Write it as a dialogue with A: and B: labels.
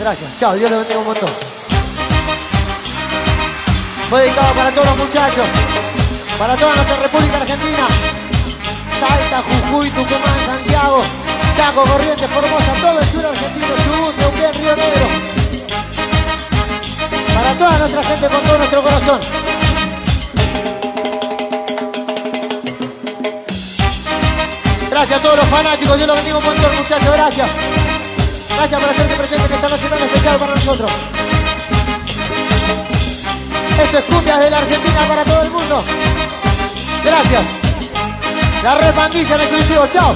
A: Gracias. Chao, Dios le bendiga un montón. Fue dedicado para todos los muchachos, para toda nuestra República Argentina. Salta, Jujuy, Tucumán, Santiago, Chaco, Corrientes, Formosa, todo el sur argentino, Chubut, Neuquén, Río Negro. Para toda nuestra gente con todo nuestro corazón. Gracias a todos los fanáticos, Dios los bendiga un montón, muchachos, gracias. Gracias por hacerte para nosotros. Esto es Cumbias de la Argentina para todo el mundo. Gracias. La repandilla en exclusivo, chao.